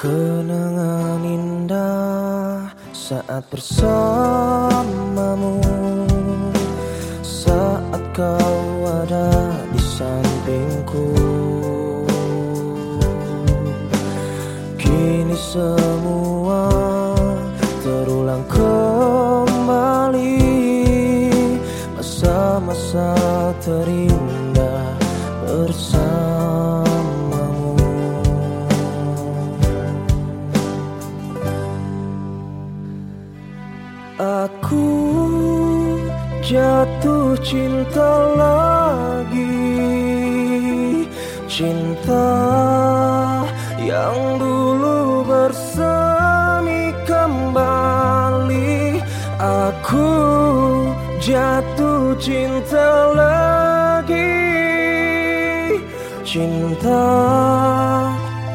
Kenangan indah saat bersamamu. Saat kau ada di sampingku. Kini semua terulang kembali. Masa-masa terindah jatuh cinta lagi. Cinta yang dulu bersemi kembali. Aku jatuh cinta lagi. Cinta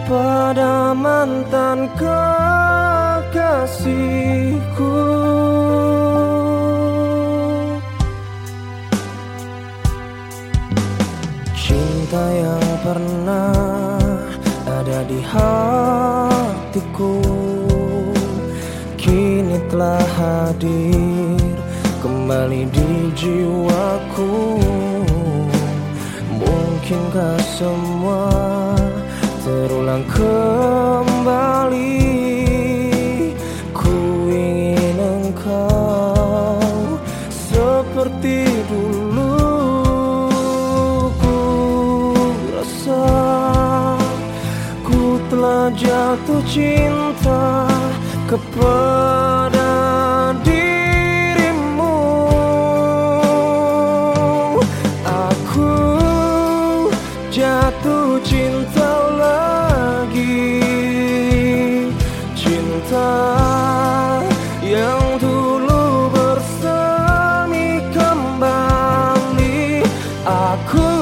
pada mantan kekasihku Cinta yang pernah ada di hatiku. Kini telah hadir kembali di jiwaku. Mungkinkah semua terulang kembali jatuh cinta kepada dirimu. Aku jatuh cinta lagi. Cinta yang dulu bersemi kembali. Aku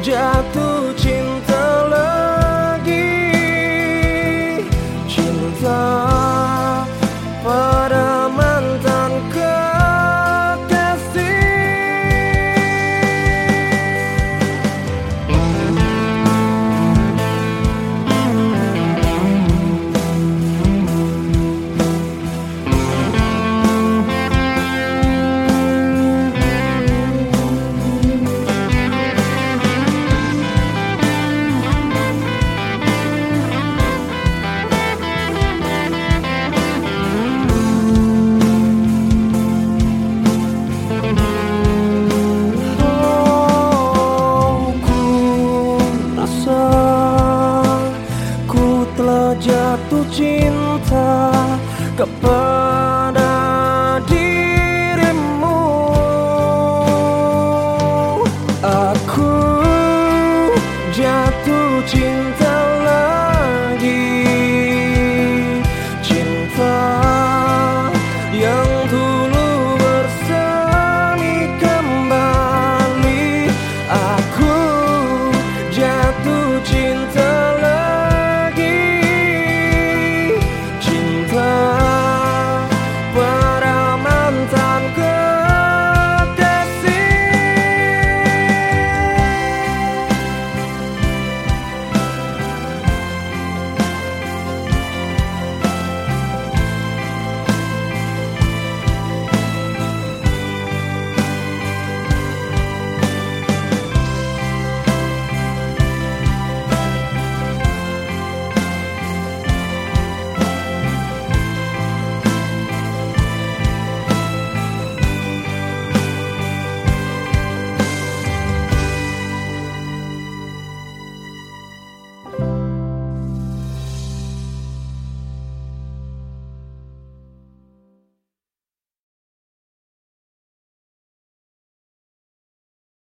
jatuh jatuh cinta kepada